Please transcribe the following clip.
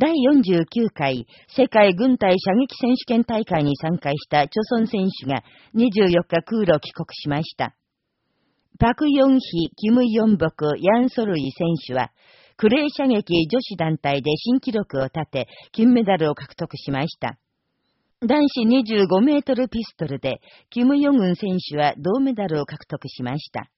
第49回世界軍隊射撃選手権大会に参加した著村選手が24日空路帰国しました。パク・ヨンヒ、キム・ヨンボク、ヤン・ソルイ選手は、クレー射撃女子団体で新記録を立て、金メダルを獲得しました。男子25メートルピストルで、キム・ヨンウン選手は銅メダルを獲得しました。